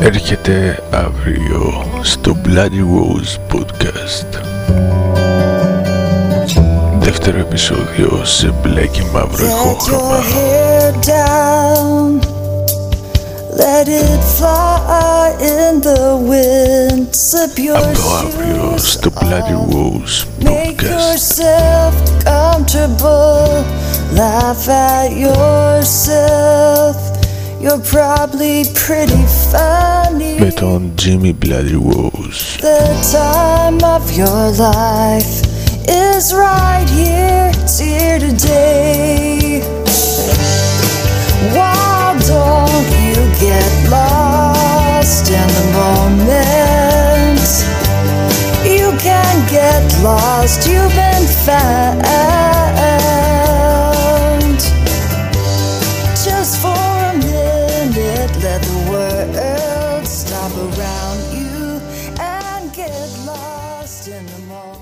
έρχεται αύριο στο Bloody Rose Podcast Δεύτερο επεισόδιο σε μπλε και μαύρο ηχόχρωμα Let it fly in the wind. Slip your Από το αύριο στο Bloody Rose Make yourself comfortable. Laugh at yourself. you're probably pretty funny. Met on Jimmy Bloody Rose. The time of your life is right here, it's here today. Why don't you get lost in the moment? You can get lost, you've been found. Let the world stop around you and get lost in the moment.